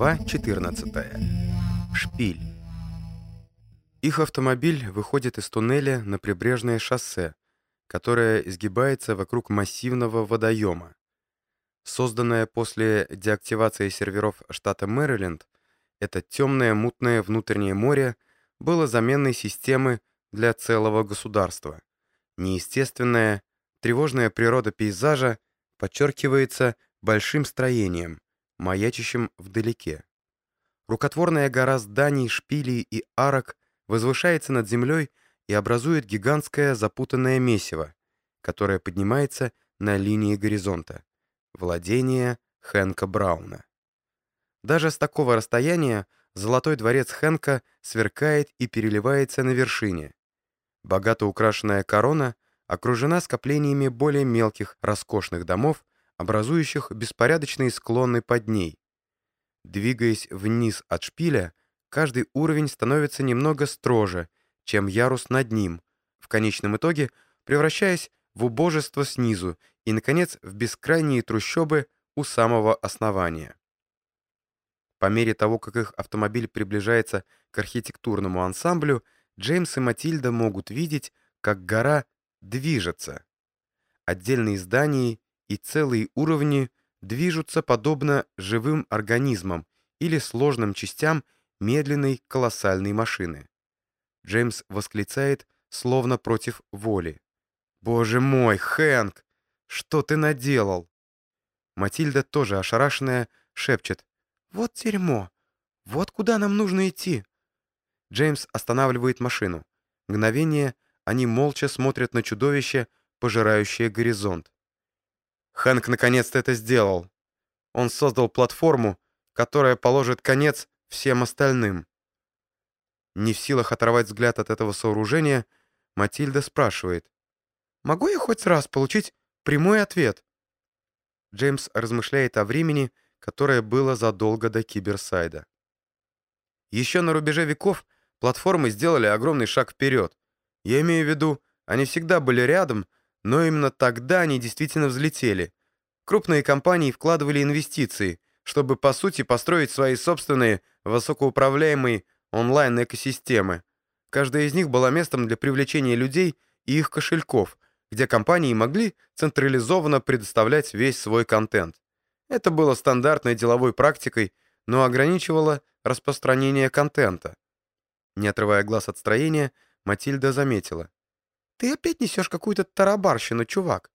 Глава 14. Шпиль. Их автомобиль выходит из туннеля на прибрежное шоссе, которое изгибается вокруг массивного водоема. Созданное после деактивации серверов штата Мэриленд, это темное мутное внутреннее море было заменой системы для целого государства. Неестественная, тревожная природа пейзажа подчеркивается большим строением, маячащим вдалеке. Рукотворная гора зданий, шпилей и арок возвышается над землей и образует гигантское запутанное месиво, которое поднимается на линии горизонта. Владение Хэнка Брауна. Даже с такого расстояния золотой дворец Хэнка сверкает и переливается на вершине. Богато украшенная корона окружена скоплениями более мелких, роскошных домов, образующих беспорядочные склоны под ней. Двигаясь вниз от шпиля, каждый уровень становится немного строже, чем ярус над ним, в конечном итоге превращаясь в убожество снизу и, наконец, в бескрайние трущобы у самого основания. По мере того, как их автомобиль приближается к архитектурному ансамблю, Джеймс и Матильда могут видеть, как гора движется. Отдельные здания и целые уровни движутся подобно живым организмам или сложным частям медленной колоссальной машины. Джеймс восклицает, словно против воли. «Боже мой, Хэнк! Что ты наделал?» Матильда, тоже ошарашенная, шепчет. «Вот дерьмо! Вот куда нам нужно идти!» Джеймс останавливает машину. Мгновение они молча смотрят на чудовище, пожирающее горизонт. Хэнк наконец-то это сделал. Он создал платформу, которая положит конец всем остальным. Не в силах оторвать взгляд от этого сооружения, Матильда спрашивает. «Могу я хоть раз получить прямой ответ?» Джеймс размышляет о времени, которое было задолго до Киберсайда. Еще на рубеже веков платформы сделали огромный шаг вперед. Я имею в виду, они всегда были рядом, но именно тогда они действительно взлетели. Крупные компании вкладывали инвестиции, чтобы, по сути, построить свои собственные высокоуправляемые онлайн-экосистемы. Каждая из них была местом для привлечения людей и их кошельков, где компании могли централизованно предоставлять весь свой контент. Это было стандартной деловой практикой, но ограничивало распространение контента. Не отрывая глаз от строения, Матильда заметила. «Ты опять несешь какую-то тарабарщину, чувак!»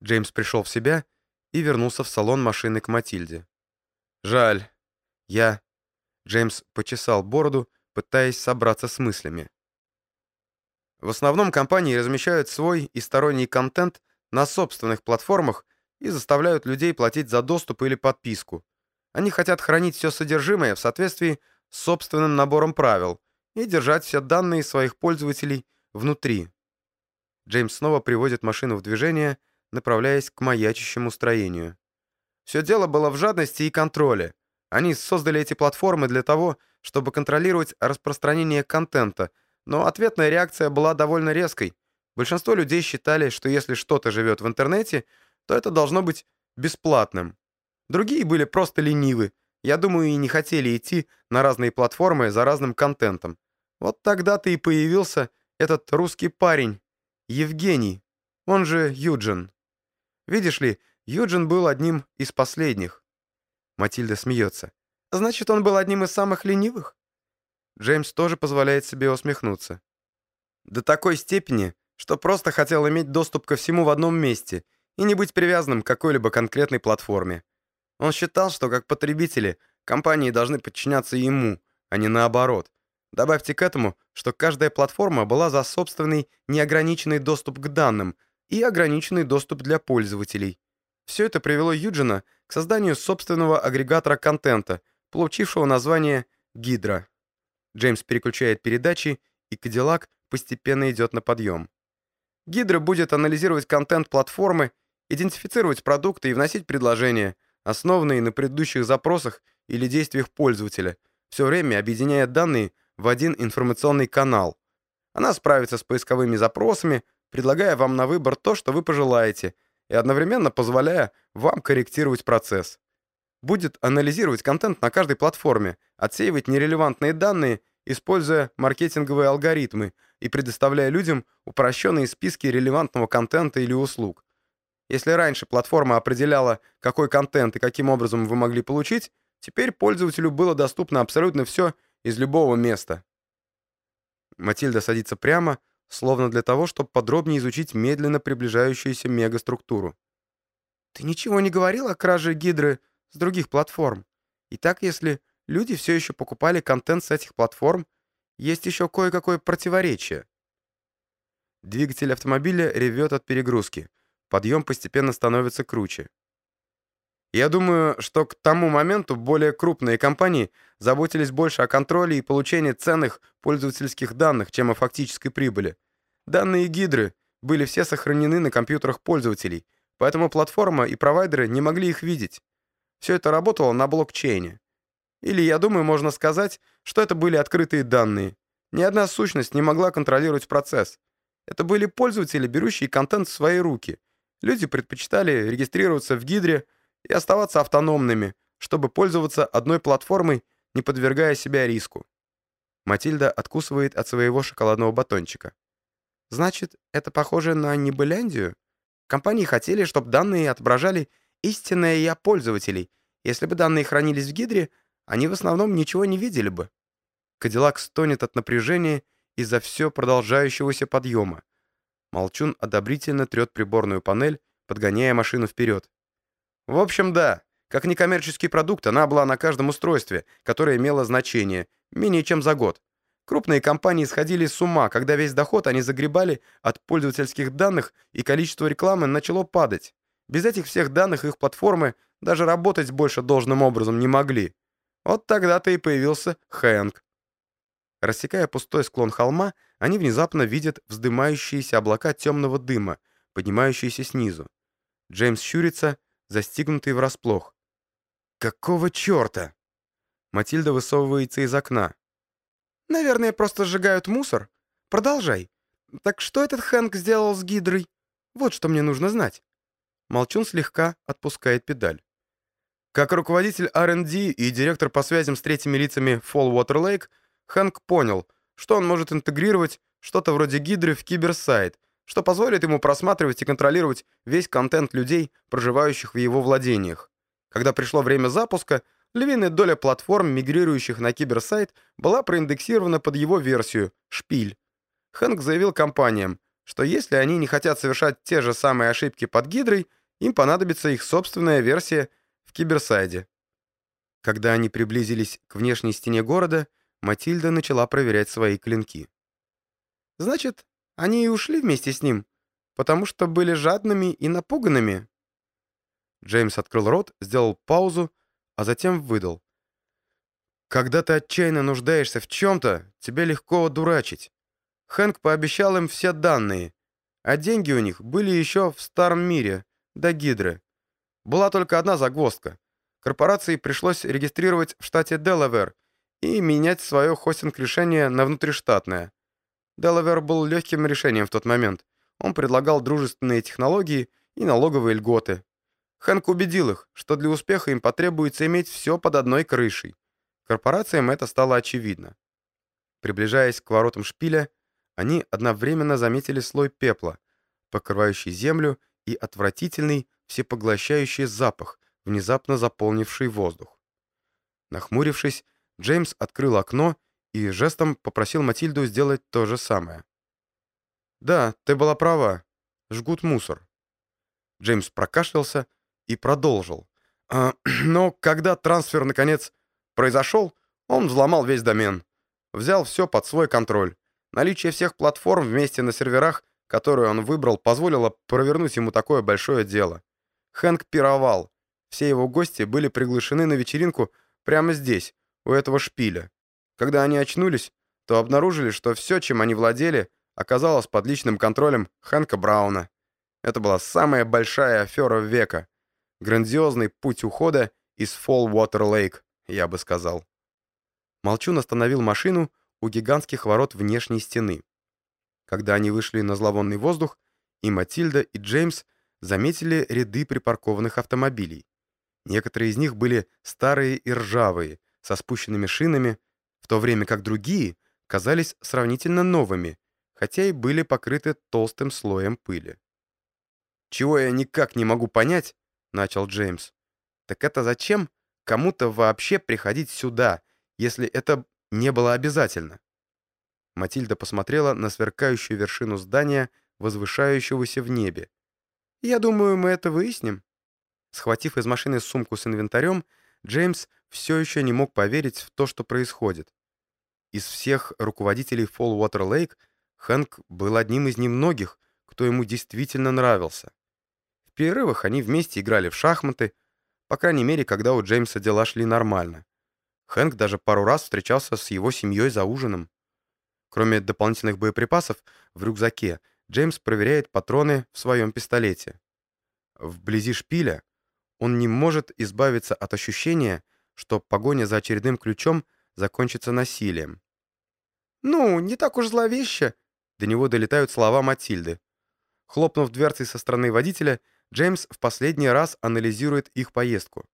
Джеймс пришел в себя и вернулся в салон машины к Матильде. «Жаль. Я...» Джеймс почесал бороду, пытаясь собраться с мыслями. В основном компании размещают свой и сторонний контент на собственных платформах и заставляют людей платить за доступ или подписку. Они хотят хранить все содержимое в соответствии с собственным набором правил и держать все данные своих пользователей внутри. Джеймс снова приводит машину в движение, направляясь к маячащему строению. Все дело было в жадности и контроле. Они создали эти платформы для того, чтобы контролировать распространение контента, но ответная реакция была довольно резкой. Большинство людей считали, что если что-то живет в интернете, то это должно быть бесплатным. Другие были просто ленивы. Я думаю, и не хотели идти на разные платформы за разным контентом. Вот тогда-то и появился этот русский парень, Евгений, он же Юджин. Видишь ли, Юджин был одним из последних. Матильда смеется. Значит, он был одним из самых ленивых? Джеймс тоже позволяет себе усмехнуться. До такой степени, что просто хотел иметь доступ ко всему в одном месте и не быть привязанным к какой-либо конкретной платформе. Он считал, что как потребители компании должны подчиняться ему, а не наоборот. Добавьте к этому, что каждая платформа была за собственный неограниченный доступ к данным и ограниченный доступ для пользователей. Все это привело Юджина к созданию собственного агрегатора контента, получившего название Гидра. Джеймс переключает передачи, и Кадиллак постепенно идет на подъем. Гидра будет анализировать контент платформы, идентифицировать продукты и вносить предложения, основанные на предыдущих запросах или действиях пользователя, все время объединяя данные в один информационный канал. Она справится с поисковыми запросами, предлагая вам на выбор то, что вы пожелаете, и одновременно позволяя вам корректировать процесс. будет анализировать контент на каждой платформе, отсеивать нерелевантные данные, используя маркетинговые алгоритмы и предоставляя людям упрощенные списки релевантного контента или услуг. Если раньше платформа определяла, какой контент и каким образом вы могли получить, теперь пользователю было доступно абсолютно все из любого места. Матильда садится прямо, словно для того, чтобы подробнее изучить медленно приближающуюся мегаструктуру. «Ты ничего не говорил о краже гидры с других платформ? Итак, если люди все еще покупали контент с этих платформ, есть еще кое-какое противоречие». Двигатель автомобиля ревет от перегрузки. Подъем постепенно становится круче. Я думаю, что к тому моменту более крупные компании заботились больше о контроле и получении ценных пользовательских данных, чем о фактической прибыли. Данные гидры были все сохранены на компьютерах пользователей, поэтому платформа и провайдеры не могли их видеть. Все это работало на блокчейне. Или, я думаю, можно сказать, что это были открытые данные. Ни одна сущность не могла контролировать процесс. Это были пользователи, берущие контент в свои руки. Люди предпочитали регистрироваться в гидре, и оставаться автономными, чтобы пользоваться одной платформой, не подвергая себя риску. Матильда откусывает от своего шоколадного батончика. Значит, это похоже на небыляндию? Компании хотели, чтобы данные отображали истинное «я» пользователей. Если бы данные хранились в гидре, они в основном ничего не видели бы. Кадиллак стонет от напряжения из-за все продолжающегося подъема. Молчун одобрительно трет приборную панель, подгоняя машину вперед. В общем, да. Как некоммерческий продукт, она была на каждом устройстве, которое имело значение, менее чем за год. Крупные компании сходили с ума, когда весь доход они загребали от пользовательских данных, и количество рекламы начало падать. Без этих всех данных их платформы даже работать больше должным образом не могли. Вот тогда-то и появился Хэнк. Рассекая пустой склон холма, они внезапно видят вздымающиеся облака темного дыма, поднимающиеся снизу. Джеймс щурится, застигнутый врасплох. «Какого черта?» Матильда высовывается из окна. «Наверное, просто сжигают мусор. Продолжай. Так что этот Хэнк сделал с Гидрой? Вот что мне нужно знать». Молчун слегка отпускает педаль. Как руководитель R&D и директор по связям с третьими лицами Fall Water Lake, Хэнк понял, что он может интегрировать что-то вроде гидры в киберсайт, что позволит ему просматривать и контролировать весь контент людей, проживающих в его владениях. Когда пришло время запуска, львиная доля платформ, мигрирующих на киберсайт, была проиндексирована под его версию «Шпиль». Хэнк заявил компаниям, что если они не хотят совершать те же самые ошибки под гидрой, им понадобится их собственная версия в киберсайде. Когда они приблизились к внешней стене города, Матильда начала проверять свои клинки. «Значит, они и ушли вместе с ним, потому что были жадными и напуганными. Джеймс открыл рот, сделал паузу, а затем выдал. «Когда ты отчаянно нуждаешься в чем-то, тебе легко одурачить. Хэнк пообещал им все данные, а деньги у них были еще в старом мире, до Гидры. Была только одна загвоздка. Корпорации пришлось регистрировать в штате Делавер и менять свое хостинг-решение на внутриштатное. Делавер был легким решением в тот момент. Он предлагал дружественные технологии и налоговые льготы. Хэнк убедил их, что для успеха им потребуется иметь все под одной крышей. Корпорациям это стало очевидно. Приближаясь к воротам шпиля, они одновременно заметили слой пепла, покрывающий землю, и отвратительный, всепоглощающий запах, внезапно заполнивший воздух. Нахмурившись, Джеймс открыл окно и жестом попросил Матильду сделать то же самое. «Да, ты была права. Жгут мусор». Джеймс прокашлялся и продолжил. А, но когда трансфер, наконец, произошел, он взломал весь домен. Взял все под свой контроль. Наличие всех платформ вместе на серверах, которые он выбрал, позволило провернуть ему такое большое дело. Хэнк пировал. Все его гости были приглашены на вечеринку прямо здесь, у этого шпиля. Когда они очнулись, то обнаружили, что все, чем они владели, оказалось под личным контролем Хэнка Брауна. Это была самая большая афера века. Грандиозный путь ухода из Lake, я бы сказал. Молчун остановил машину у гигантских ворот внешней стены. Когда они вышли на зловонный воздух, и Матильда, и Джеймс заметили ряды припаркованных автомобилей. Некоторые из них были старые и ржавые, со спущенными шинами, то время как другие казались сравнительно новыми, хотя и были покрыты толстым слоем пыли. «Чего я никак не могу понять», — начал Джеймс, «так это зачем кому-то вообще приходить сюда, если это не было обязательно?» Матильда посмотрела на сверкающую вершину здания, возвышающегося в небе. «Я думаю, мы это выясним». Схватив из машины сумку с инвентарем, Джеймс все еще не мог поверить в то, что происходит. Из всех руководителей Fall Water Lake Хэнк был одним из немногих, кто ему действительно нравился. В перерывах они вместе играли в шахматы, по крайней мере, когда у Джеймса дела шли нормально. Хэнк даже пару раз встречался с его семьей за ужином. Кроме дополнительных боеприпасов, в рюкзаке Джеймс проверяет патроны в своем пистолете. Вблизи шпиля он не может избавиться от ощущения, что погоня за очередным ключом закончится насилием. «Ну, не так уж зловеще», — до него долетают слова Матильды. Хлопнув дверцей со стороны водителя, Джеймс в последний раз анализирует их поездку.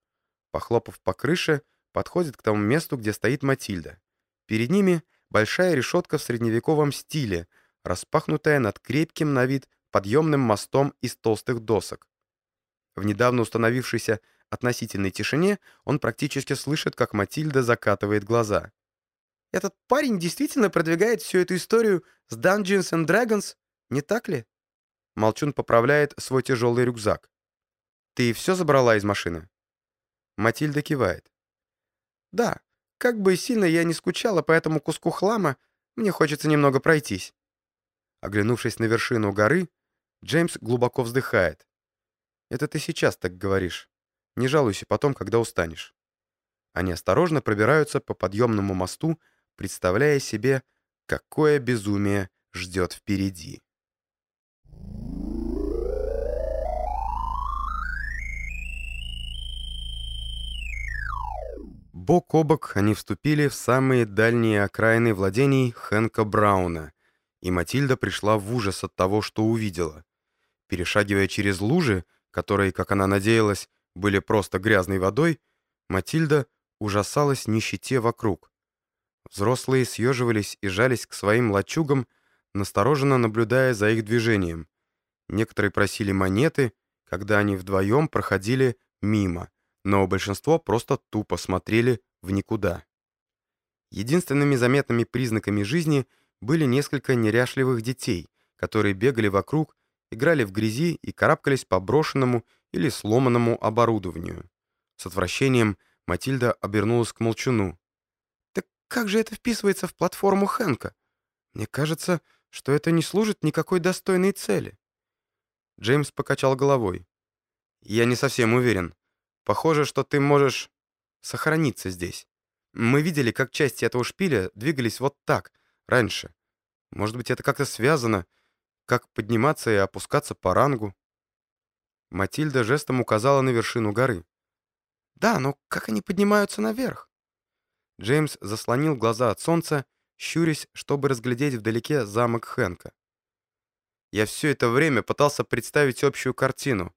Похлопав по крыше, подходит к тому месту, где стоит Матильда. Перед ними большая решетка в средневековом стиле, распахнутая над крепким на вид подъемным мостом из толстых досок. В недавно установившейся относительной тишине он практически слышит, как Матильда закатывает глаза. «Этот парень действительно продвигает всю эту историю с Dungeons and Dragons, не так ли?» Молчун поправляет свой тяжелый рюкзак. «Ты все забрала из машины?» Матильда кивает. «Да, как бы сильно я не скучала по этому куску хлама, мне хочется немного пройтись». Оглянувшись на вершину горы, Джеймс глубоко вздыхает. Это ты сейчас так говоришь. Не жалуйся потом, когда устанешь. Они осторожно пробираются по подъемному мосту, представляя себе, какое безумие ждет впереди. Бок о бок они вступили в самые дальние окраины владений Хэнка Брауна, и Матильда пришла в ужас от того, что увидела. Перешагивая через лужи, которые, как она надеялась, были просто грязной водой, Матильда ужасалась нищете вокруг. Взрослые съеживались и жались к своим лачугам, настороженно наблюдая за их движением. Некоторые просили монеты, когда они вдвоем проходили мимо, но большинство просто тупо смотрели в никуда. Единственными заметными признаками жизни были несколько неряшливых детей, которые бегали вокруг играли в грязи и карабкались по брошенному или сломанному оборудованию. С отвращением Матильда обернулась к молчуну. «Так как же это вписывается в платформу Хэнка? Мне кажется, что это не служит никакой достойной цели». Джеймс покачал головой. «Я не совсем уверен. Похоже, что ты можешь сохраниться здесь. Мы видели, как части этого шпиля двигались вот так, раньше. Может быть, это как-то связано как подниматься и опускаться по рангу. Матильда жестом указала на вершину горы. «Да, но как они поднимаются наверх?» Джеймс заслонил глаза от солнца, щурясь, чтобы разглядеть вдалеке замок Хэнка. «Я все это время пытался представить общую картину.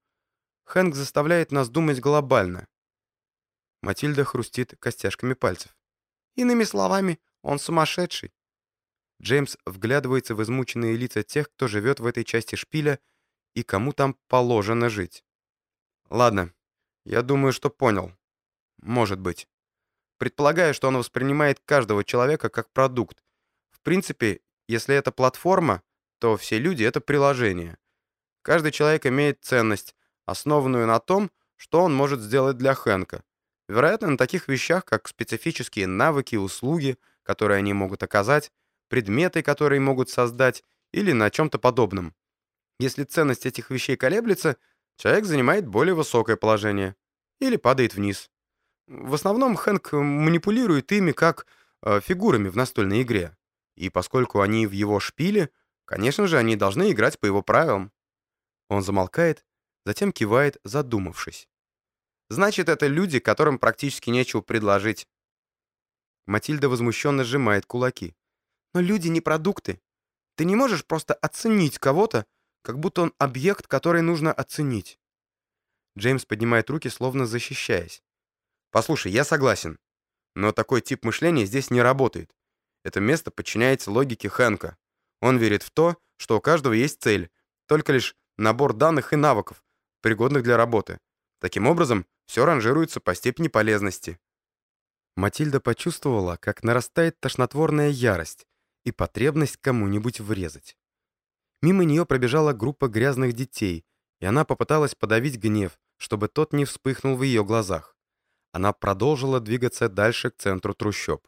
Хэнк заставляет нас думать глобально». Матильда хрустит костяшками пальцев. «Иными словами, он сумасшедший. Джеймс вглядывается в измученные лица тех, кто живет в этой части шпиля и кому там положено жить. Ладно, я думаю, что понял. Может быть. Предполагаю, что он воспринимает каждого человека как продукт. В принципе, если это платформа, то все люди — это приложение. Каждый человек имеет ценность, основанную на том, что он может сделать для Хэнка. Вероятно, на таких вещах, как специфические навыки, услуги, которые они могут оказать, предметы, которые могут создать, или на чем-то подобном. Если ценность этих вещей колеблется, человек занимает более высокое положение или падает вниз. В основном Хэнк манипулирует ими как э, фигурами в настольной игре. И поскольку они в его шпиле, конечно же, они должны играть по его правилам. Он замолкает, затем кивает, задумавшись. Значит, это люди, которым практически нечего предложить. Матильда возмущенно сжимает кулаки. Но люди не продукты. Ты не можешь просто оценить кого-то, как будто он объект, который нужно оценить. Джеймс поднимает руки, словно защищаясь. «Послушай, я согласен. Но такой тип мышления здесь не работает. Это место подчиняется логике Хэнка. Он верит в то, что у каждого есть цель, только лишь набор данных и навыков, пригодных для работы. Таким образом, все ранжируется по степени полезности». Матильда почувствовала, как нарастает тошнотворная ярость и потребность кому-нибудь врезать. Мимо нее пробежала группа грязных детей, и она попыталась подавить гнев, чтобы тот не вспыхнул в ее глазах. Она продолжила двигаться дальше к центру трущоб.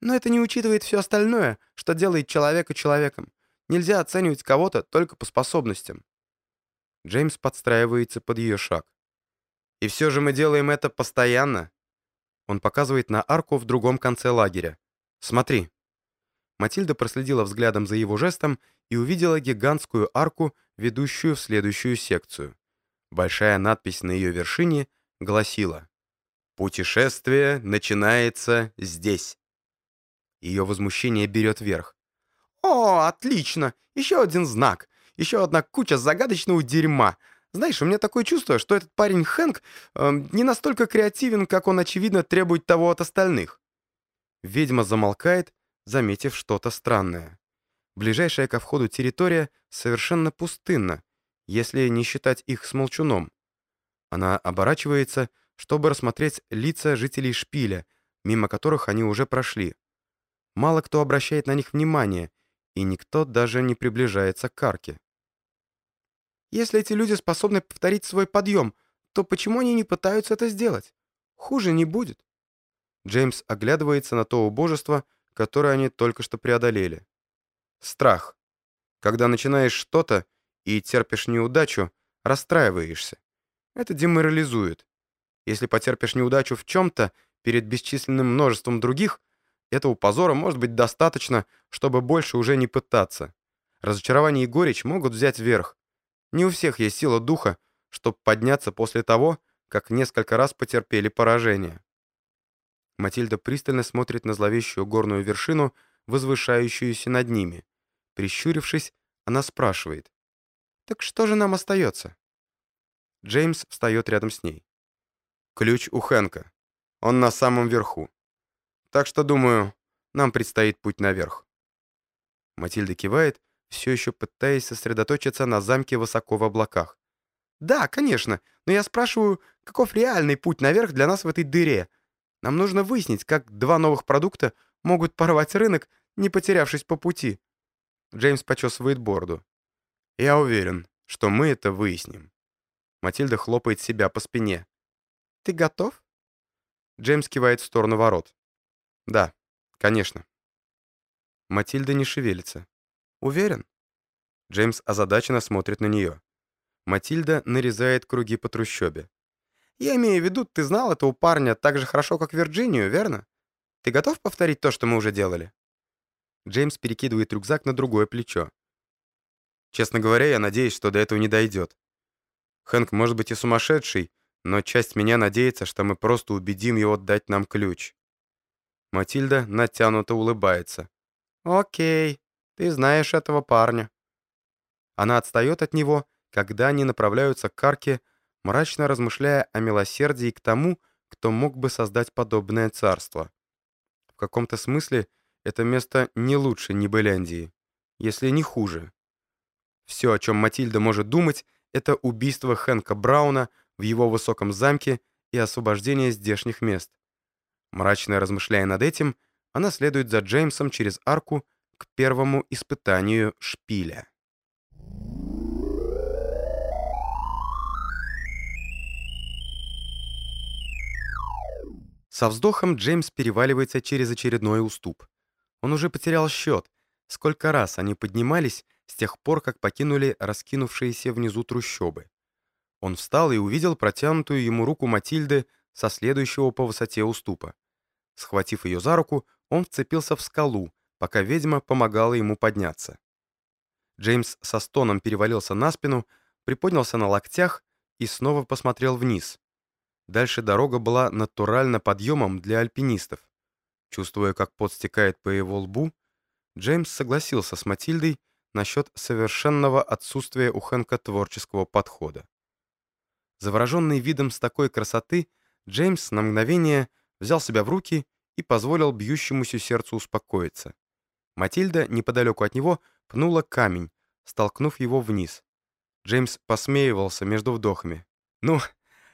Но это не учитывает все остальное, что делает человека человеком. Нельзя оценивать кого-то только по способностям. Джеймс подстраивается под ее шаг. «И все же мы делаем это постоянно». Он показывает на арку в другом конце лагеря. «Смотри». Матильда проследила взглядом за его жестом и увидела гигантскую арку, ведущую в следующую секцию. Большая надпись на ее вершине гласила «Путешествие начинается здесь». Ее возмущение берет верх. «О, отлично! Еще один знак! Еще одна куча загадочного дерьма! Знаешь, у меня такое чувство, что этот парень Хэнк э, не настолько креативен, как он, очевидно, требует того от остальных». Ведьма замолкает, заметив что-то странное. Ближайшая ко входу территория совершенно пустынна, если не считать их с молчуном. Она оборачивается, чтобы рассмотреть лица жителей шпиля, мимо которых они уже прошли. Мало кто обращает на них внимание, и никто даже не приближается к арке. Если эти люди способны повторить свой подъем, то почему они не пытаются это сделать? Хуже не будет. Джеймс оглядывается на то убожество, которое они только что преодолели. Страх. Когда начинаешь что-то и терпишь неудачу, расстраиваешься. Это деморализует. Если потерпишь неудачу в чем-то перед бесчисленным множеством других, этого позора может быть достаточно, чтобы больше уже не пытаться. Разочарование и горечь могут взять верх. Не у всех есть сила духа, чтобы подняться после того, как несколько раз потерпели поражение. Матильда пристально смотрит на зловещую горную вершину, возвышающуюся над ними. Прищурившись, она спрашивает. «Так что же нам остается?» Джеймс встает рядом с ней. «Ключ у Хэнка. Он на самом верху. Так что, думаю, нам предстоит путь наверх». Матильда кивает, все еще пытаясь сосредоточиться на замке высоко в облаках. «Да, конечно, но я спрашиваю, каков реальный путь наверх для нас в этой дыре? Нам нужно выяснить, как два новых продукта могут порвать рынок, не потерявшись по пути». Джеймс почесывает бороду. «Я уверен, что мы это выясним». Матильда хлопает себя по спине. «Ты готов?» Джеймс кивает в сторону ворот. «Да, конечно». Матильда не шевелится. «Уверен?» Джеймс озадаченно смотрит на нее. Матильда нарезает круги по трущобе. «Я имею в виду, ты знал этого парня так же хорошо, как Вирджинию, верно? Ты готов повторить то, что мы уже делали?» Джеймс перекидывает рюкзак на другое плечо. Честно говоря, я надеюсь, что до этого не дойдет. Хэнк может быть и сумасшедший, но часть меня надеется, что мы просто убедим его дать нам ключ. Матильда натянуто улыбается. «Окей, ты знаешь этого парня». Она отстает от него, когда они направляются к карке, мрачно размышляя о милосердии к тому, кто мог бы создать подобное царство. В каком-то смысле это место не лучше Нибеляндии, если не хуже. Все, о чем Матильда может думать, это убийство Хэнка Брауна в его высоком замке и освобождение здешних мест. Мрачно размышляя над этим, она следует за Джеймсом через арку к первому испытанию шпиля. Со вздохом Джеймс переваливается через очередной уступ. Он уже потерял счет, сколько раз они поднимались с тех пор, как покинули раскинувшиеся внизу трущобы. Он встал и увидел протянутую ему руку Матильды со следующего по высоте уступа. Схватив ее за руку, он вцепился в скалу, пока ведьма помогала ему подняться. Джеймс со стоном перевалился на спину, приподнялся на локтях и снова посмотрел вниз. Дальше дорога была натурально подъемом для альпинистов. Чувствуя, как пот стекает по его лбу, Джеймс согласился с Матильдой насчет совершенного отсутствия у Хэнка творческого подхода. Завороженный видом с такой красоты, Джеймс на мгновение взял себя в руки и позволил бьющемуся сердцу успокоиться. Матильда неподалеку от него пнула камень, столкнув его вниз. Джеймс посмеивался между вдохами. «Ну,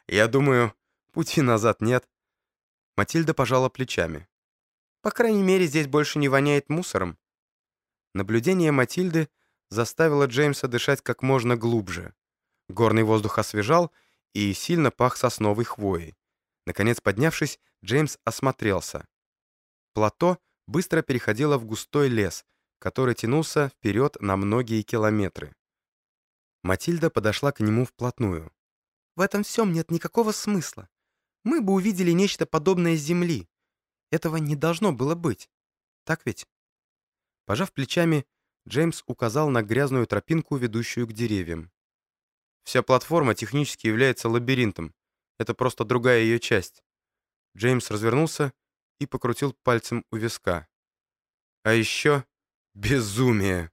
я думаю, пути назад нет». Матильда пожала плечами. «По крайней мере, здесь больше не воняет мусором». Наблюдение Матильды заставило Джеймса дышать как можно глубже. Горный воздух освежал и сильно пах сосновой хвоей. Наконец, поднявшись, Джеймс осмотрелся. Плато быстро переходило в густой лес, который тянулся вперед на многие километры. Матильда подошла к нему вплотную. «В этом всем нет никакого смысла. Мы бы увидели нечто подобное Земли. Этого не должно было быть. Так ведь?» Пожав плечами, Джеймс указал на грязную тропинку, ведущую к деревьям. Вся платформа технически является лабиринтом. Это просто другая ее часть. Джеймс развернулся и покрутил пальцем у виска. А еще безумие.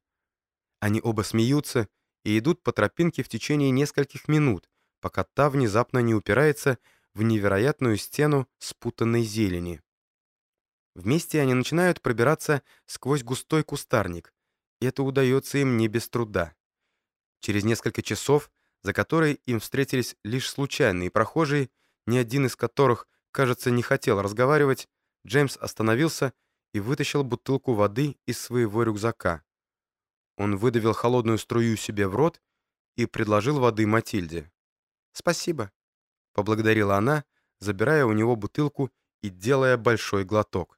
Они оба смеются и идут по тропинке в течение нескольких минут, пока та внезапно не упирается в невероятную стену спутанной зелени. Вместе они начинают пробираться сквозь густой кустарник, и это удается им не без труда. Через несколько часов, за которые им встретились лишь случайные прохожие, ни один из которых, кажется, не хотел разговаривать, Джеймс остановился и вытащил бутылку воды из своего рюкзака. Он выдавил холодную струю себе в рот и предложил воды Матильде. «Спасибо», — поблагодарила она, забирая у него бутылку и делая большой глоток.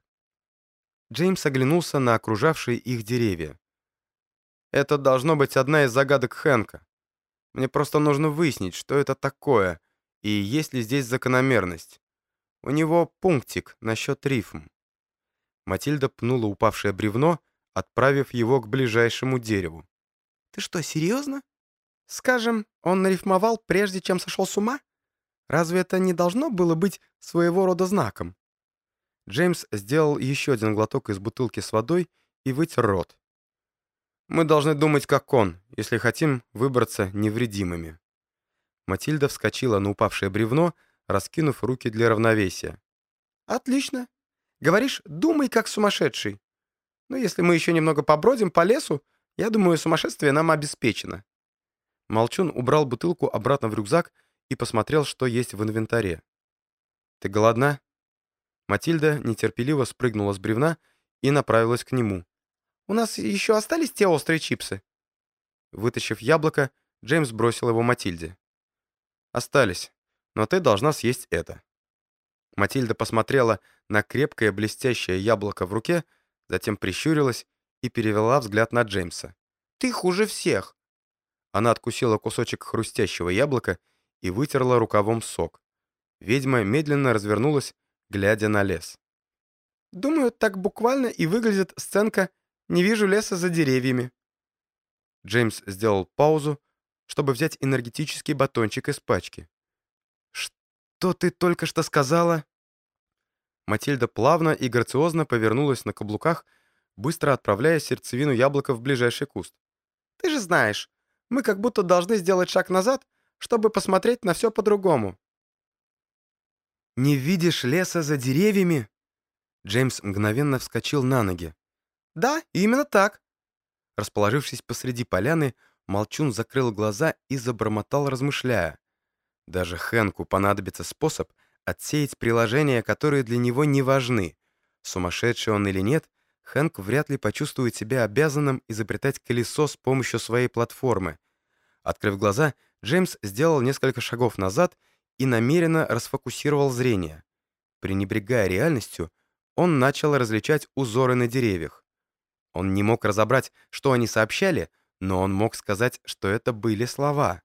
Джеймс оглянулся на окружавшие их деревья. «Это должно быть одна из загадок Хэнка. Мне просто нужно выяснить, что это такое, и есть ли здесь закономерность. У него пунктик насчет рифм». Матильда пнула упавшее бревно, отправив его к ближайшему дереву. «Ты что, серьезно? Скажем, он нарифмовал, прежде чем сошел с ума? Разве это не должно было быть своего рода знаком?» Джеймс сделал еще один глоток из бутылки с водой и вытер рот. «Мы должны думать, как он, если хотим выбраться невредимыми». Матильда вскочила на упавшее бревно, раскинув руки для равновесия. «Отлично. Говоришь, думай, как сумасшедший. Но если мы еще немного побродим по лесу, я думаю, сумасшествие нам обеспечено». Молчун убрал бутылку обратно в рюкзак и посмотрел, что есть в инвентаре. «Ты голодна?» Матильда нетерпеливо спрыгнула с бревна и направилась к нему. «У нас еще остались те острые чипсы?» Вытащив яблоко, Джеймс бросил его Матильде. «Остались, но ты должна съесть это». Матильда посмотрела на крепкое блестящее яблоко в руке, затем прищурилась и перевела взгляд на Джеймса. «Ты хуже всех!» Она откусила кусочек хрустящего яблока и вытерла рукавом сок. Ведьма медленно развернулась глядя на лес. «Думаю, так буквально и выглядит сценка «Не вижу леса за деревьями». Джеймс сделал паузу, чтобы взять энергетический батончик из пачки. «Что ты только что сказала?» Матильда плавно и грациозно повернулась на каблуках, быстро отправляя сердцевину яблока в ближайший куст. «Ты же знаешь, мы как будто должны сделать шаг назад, чтобы посмотреть на все по-другому». «Не видишь леса за деревьями?» Джеймс мгновенно вскочил на ноги. «Да, именно так». Расположившись посреди поляны, Молчун закрыл глаза и забормотал, размышляя. Даже Хэнку понадобится способ отсеять приложения, которые для него не важны. Сумасшедший он или нет, Хэнк вряд ли почувствует себя обязанным изобретать колесо с помощью своей платформы. Открыв глаза, Джеймс сделал несколько шагов назад и намеренно расфокусировал зрение. Пренебрегая реальностью, он начал различать узоры на деревьях. Он не мог разобрать, что они сообщали, но он мог сказать, что это были слова.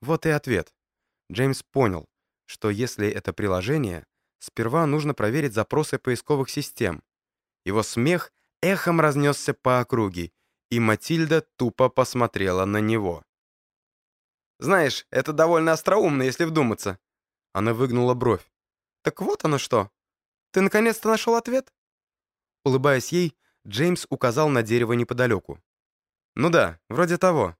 Вот и ответ. Джеймс понял, что если это приложение, сперва нужно проверить запросы поисковых систем. Его смех эхом разнесся по округе, и Матильда тупо посмотрела на него. Знаешь, это довольно остроумно, если вдуматься». Она выгнула бровь. «Так вот оно что. Ты наконец-то нашел ответ?» Улыбаясь ей, Джеймс указал на дерево неподалеку. «Ну да, вроде того.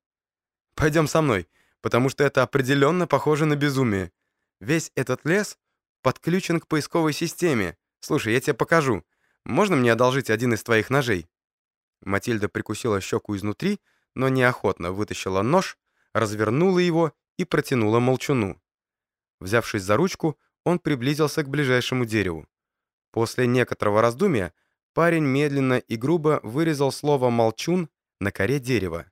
Пойдем со мной. потому что это определенно похоже на безумие. Весь этот лес подключен к поисковой системе. Слушай, я тебе покажу. Можно мне одолжить один из твоих ножей?» Матильда прикусила щеку изнутри, но неохотно вытащила нож, развернула его и протянула молчуну. Взявшись за ручку, он приблизился к ближайшему дереву. После некоторого раздумья парень медленно и грубо вырезал слово «молчун» на коре дерева.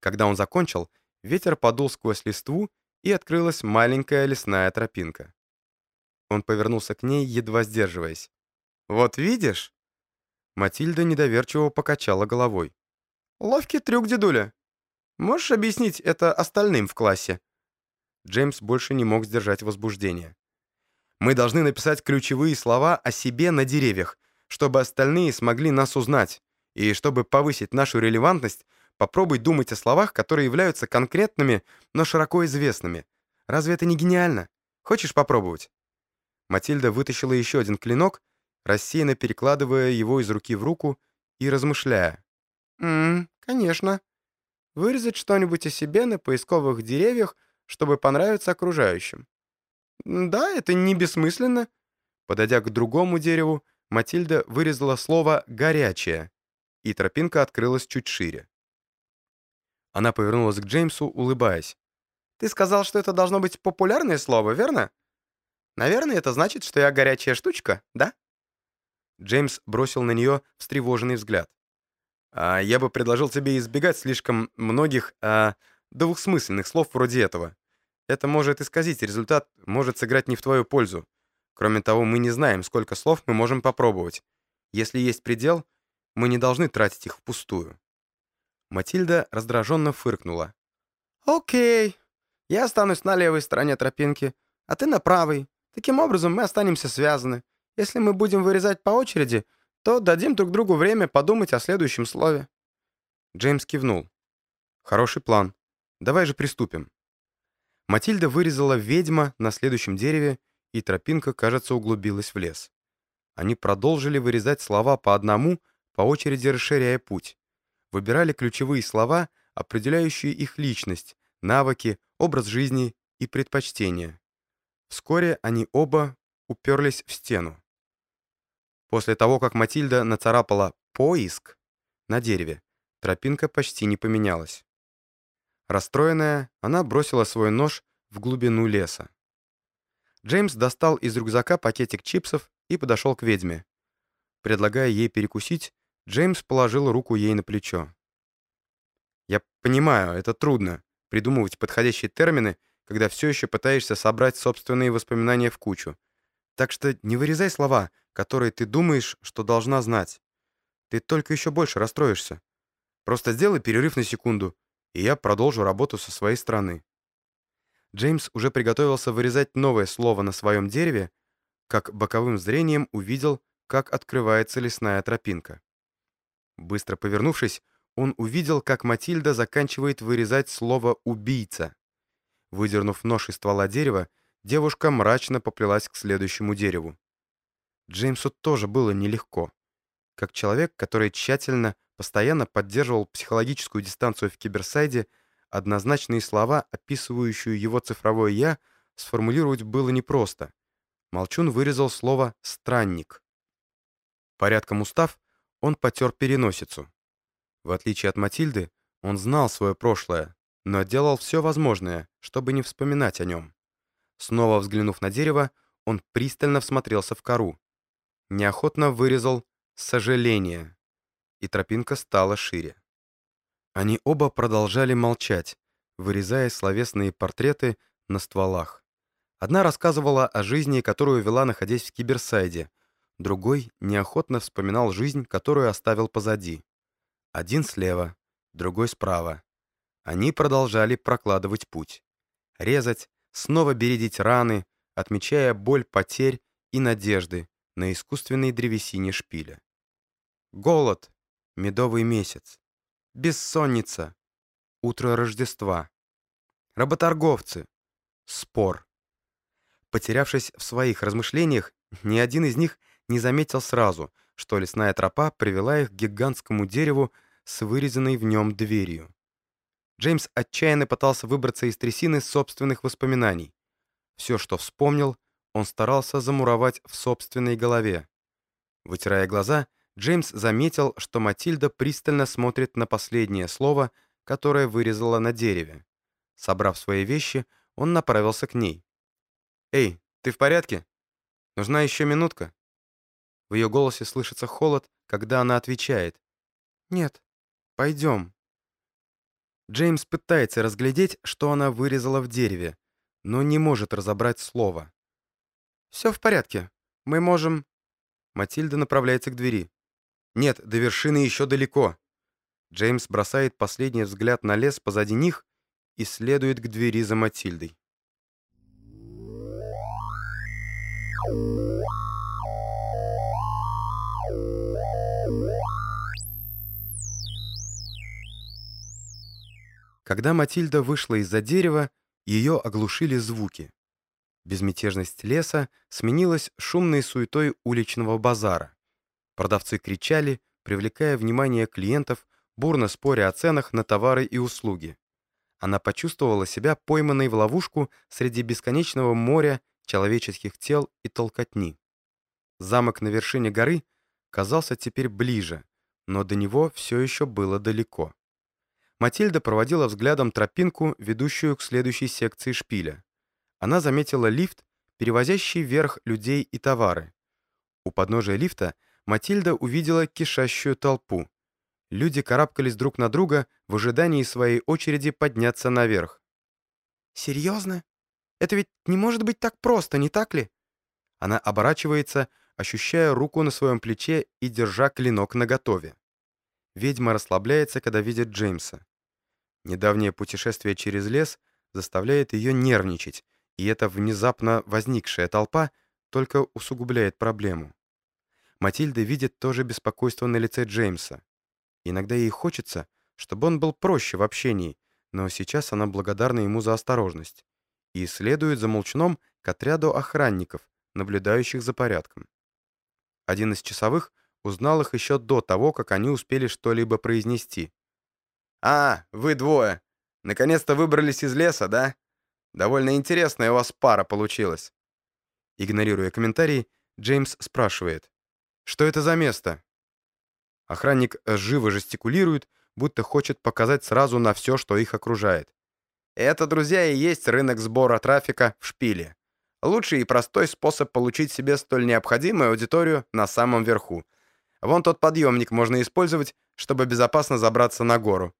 Когда он закончил, ветер подул сквозь листву, и открылась маленькая лесная тропинка. Он повернулся к ней, едва сдерживаясь. «Вот видишь?» Матильда недоверчиво покачала головой. «Ловкий трюк, дедуля. Можешь объяснить это остальным в классе?» Джеймс больше не мог сдержать возбуждение. «Мы должны написать ключевые слова о себе на деревьях, чтобы остальные смогли нас узнать. И чтобы повысить нашу релевантность, попробуй думать о словах, которые являются конкретными, но широко известными. Разве это не гениально? Хочешь попробовать?» Матильда вытащила еще один клинок, рассеянно перекладывая его из руки в руку и размышляя. «Ммм, конечно. Вырезать что-нибудь о себе на поисковых деревьях, чтобы понравиться окружающим. Да, это не бессмысленно». Подойдя к другому дереву, Матильда вырезала слово «горячее», и тропинка открылась чуть шире. Она повернулась к Джеймсу, улыбаясь. «Ты сказал, что это должно быть популярное слово, верно? Наверное, это значит, что я горячая штучка, да?» Джеймс бросил на нее встревоженный взгляд. «А я бы предложил тебе избегать слишком многих а, двухсмысленных слов вроде этого. Это может исказить результат, может сыграть не в твою пользу. Кроме того, мы не знаем, сколько слов мы можем попробовать. Если есть предел, мы не должны тратить их впустую». Матильда раздраженно фыркнула. «Окей, я останусь на левой стороне тропинки, а ты на правой. Таким образом мы останемся связаны. Если мы будем вырезать по очереди, то дадим друг другу время подумать о следующем слове». Джеймс кивнул. «Хороший план. Давай же приступим». Матильда вырезала ведьма на следующем дереве, и тропинка, кажется, углубилась в лес. Они продолжили вырезать слова по одному, по очереди расширяя путь. Выбирали ключевые слова, определяющие их личность, навыки, образ жизни и предпочтения. Вскоре они оба уперлись в стену. После того, как Матильда нацарапала «поиск» на дереве, тропинка почти не поменялась. Расстроенная, она бросила свой нож в глубину леса. Джеймс достал из рюкзака пакетик чипсов и подошел к ведьме. Предлагая ей перекусить, Джеймс положил руку ей на плечо. «Я понимаю, это трудно, придумывать подходящие термины, когда все еще пытаешься собрать собственные воспоминания в кучу. Так что не вырезай слова, которые ты думаешь, что должна знать. Ты только еще больше расстроишься. Просто сделай перерыв на секунду, и я продолжу работу со своей стороны». Джеймс уже приготовился вырезать новое слово на своем дереве, как боковым зрением увидел, как открывается лесная тропинка. Быстро повернувшись, он увидел, как Матильда заканчивает вырезать слово «убийца». Выдернув нож из ствола дерева, девушка мрачно поплелась к следующему дереву. Джеймсу тоже было нелегко. Как человек, который тщательно, постоянно поддерживал психологическую дистанцию в киберсайде, однозначные слова, описывающие его цифровое «я», сформулировать было непросто. Молчун вырезал слово «странник». Порядком устав, он потер переносицу. В отличие от Матильды, он знал свое прошлое, но делал все возможное, чтобы не вспоминать о нем. Снова взглянув на дерево, он пристально всмотрелся в кору. Неохотно вырезал «сожаление», и тропинка стала шире. Они оба продолжали молчать, вырезая словесные портреты на стволах. Одна рассказывала о жизни, которую вела, находясь в киберсайде, другой неохотно вспоминал жизнь, которую оставил позади. Один слева, другой справа. Они продолжали прокладывать путь. Резать, снова бередить раны, отмечая боль потерь и надежды на искусственной древесине шпиля. Голод, медовый месяц, бессонница, утро Рождества, работорговцы, спор. Потерявшись в своих размышлениях, ни один из них не заметил сразу, что лесная тропа привела их к гигантскому дереву с вырезанной в нем дверью. Джеймс отчаянно пытался выбраться из трясины собственных воспоминаний. Все, что вспомнил, он старался замуровать в собственной голове. Вытирая глаза, Джеймс заметил, что Матильда пристально смотрит на последнее слово, которое вырезала на дереве. Собрав свои вещи, он направился к ней. «Эй, ты в порядке? Нужна еще минутка?» В ее голосе слышится холод, когда она отвечает. «Нет, пойдем». Джеймс пытается разглядеть, что она вырезала в дереве, но не может разобрать слово. «Все в порядке. Мы можем...» Матильда направляется к двери. «Нет, до вершины еще далеко». Джеймс бросает последний взгляд на лес позади них и следует к двери за Матильдой. Когда Матильда вышла из-за дерева, ее оглушили звуки. Безмятежность леса сменилась шумной суетой уличного базара. Продавцы кричали, привлекая внимание клиентов, бурно споря о ценах на товары и услуги. Она почувствовала себя пойманной в ловушку среди бесконечного моря человеческих тел и толкотни. Замок на вершине горы казался теперь ближе, но до него все еще было далеко. Матильда проводила взглядом тропинку, ведущую к следующей секции шпиля. Она заметила лифт, перевозящий вверх людей и товары. У подножия лифта Матильда увидела кишащую толпу. Люди карабкались друг на друга в ожидании своей очереди подняться наверх. «Серьезно? Это ведь не может быть так просто, не так ли?» Она оборачивается, ощущая руку на своем плече и держа клинок наготове. Ведьма расслабляется, когда видит Джеймса. Недавнее путешествие через лес заставляет ее нервничать, и эта внезапно возникшая толпа только усугубляет проблему. Матильда видит тоже беспокойство на лице Джеймса. Иногда ей хочется, чтобы он был проще в общении, но сейчас она благодарна ему за осторожность и следует за молчуном к отряду охранников, наблюдающих за порядком. Один из часовых узнал их еще до того, как они успели что-либо произнести. «А, вы двое. Наконец-то выбрались из леса, да? Довольно интересная у вас пара получилась». Игнорируя комментарий, Джеймс спрашивает. «Что это за место?» Охранник живо жестикулирует, будто хочет показать сразу на все, что их окружает. Это, друзья, и есть рынок сбора трафика в шпиле. Лучший и простой способ получить себе столь необходимую аудиторию на самом верху. Вон тот подъемник можно использовать, чтобы безопасно забраться на гору.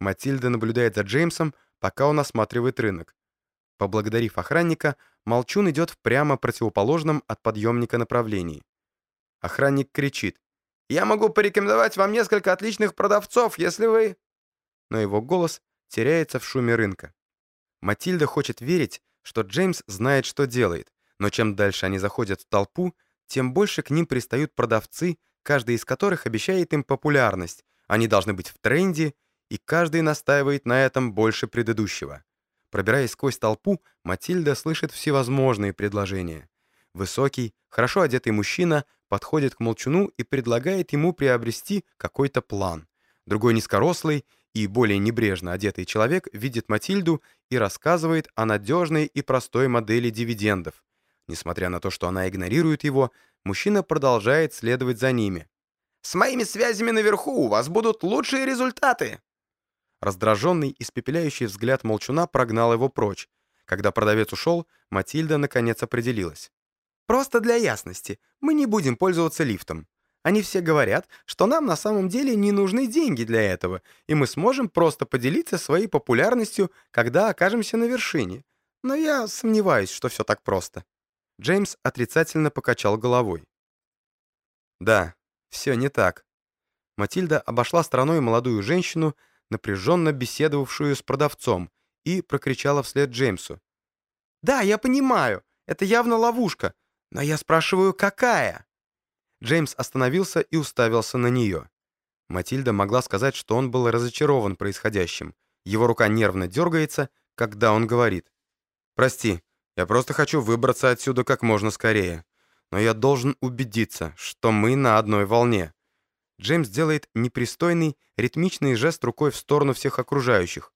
Матильда наблюдает за Джеймсом, пока он осматривает рынок. Поблагодарив охранника, Молчун идет в прямо противоположном от подъемника направлении. Охранник кричит. «Я могу порекомендовать вам несколько отличных продавцов, если вы...» Но его голос теряется в шуме рынка. Матильда хочет верить, что Джеймс знает, что делает, но чем дальше они заходят в толпу, тем больше к ним пристают продавцы, каждый из которых обещает им популярность. Они должны быть в тренде и каждый настаивает на этом больше предыдущего. Пробираясь сквозь толпу, Матильда слышит всевозможные предложения. Высокий, хорошо одетый мужчина подходит к молчуну и предлагает ему приобрести какой-то план. Другой низкорослый и более небрежно одетый человек видит Матильду и рассказывает о надежной и простой модели дивидендов. Несмотря на то, что она игнорирует его, мужчина продолжает следовать за ними. «С моими связями наверху у вас будут лучшие результаты!» Раздраженный, испепеляющий взгляд молчуна прогнал его прочь. Когда продавец ушел, Матильда наконец определилась. «Просто для ясности, мы не будем пользоваться лифтом. Они все говорят, что нам на самом деле не нужны деньги для этого, и мы сможем просто поделиться своей популярностью, когда окажемся на вершине. Но я сомневаюсь, что все так просто». Джеймс отрицательно покачал головой. «Да, все не так». Матильда обошла стороной молодую женщину, напряженно беседовавшую с продавцом, и прокричала вслед Джеймсу. «Да, я понимаю, это явно ловушка, но я спрашиваю, какая?» Джеймс остановился и уставился на нее. Матильда могла сказать, что он был разочарован происходящим. Его рука нервно дергается, когда он говорит. «Прости, я просто хочу выбраться отсюда как можно скорее. Но я должен убедиться, что мы на одной волне. Джеймс делает непристойный, ритмичный жест рукой в сторону всех окружающих.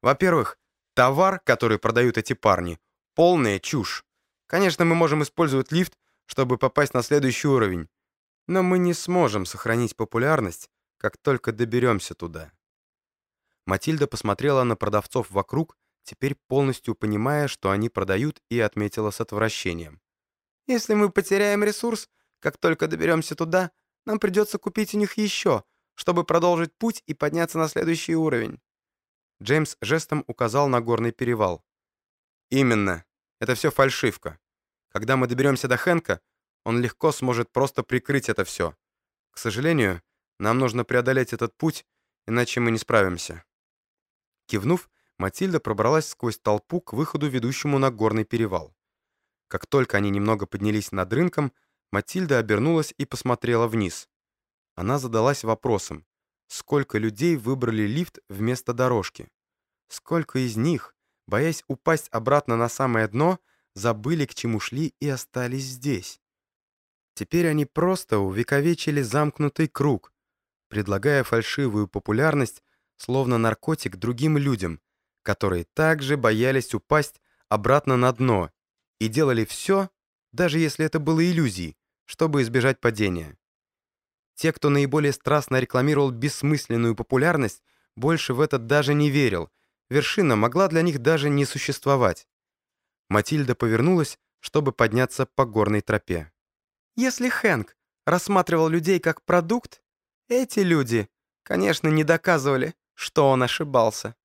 Во-первых, товар, который продают эти парни, полная чушь. Конечно, мы можем использовать лифт, чтобы попасть на следующий уровень, но мы не сможем сохранить популярность, как только доберемся туда. Матильда посмотрела на продавцов вокруг, теперь полностью понимая, что они продают, и отметила с отвращением. «Если мы потеряем ресурс, как только доберемся туда, нам придется купить у них еще, чтобы продолжить путь и подняться на следующий уровень». Джеймс жестом указал на горный перевал. «Именно. Это все фальшивка. Когда мы доберемся до Хэнка, он легко сможет просто прикрыть это все. К сожалению, нам нужно преодолеть этот путь, иначе мы не справимся». Кивнув, Матильда пробралась сквозь толпу к выходу, ведущему на горный перевал. Как только они немного поднялись над рынком, Матильда обернулась и посмотрела вниз. Она задалась вопросом, сколько людей выбрали лифт вместо дорожки? Сколько из них, боясь упасть обратно на самое дно, забыли, к чему шли и остались здесь? Теперь они просто увековечили замкнутый круг, предлагая фальшивую популярность, словно наркотик другим людям, которые также боялись упасть обратно на дно и делали все, даже если это было иллюзией, чтобы избежать падения. Те, кто наиболее страстно рекламировал бессмысленную популярность, больше в это даже не верил. Вершина могла для них даже не существовать. Матильда повернулась, чтобы подняться по горной тропе. Если Хэнк рассматривал людей как продукт, эти люди, конечно, не доказывали, что он ошибался.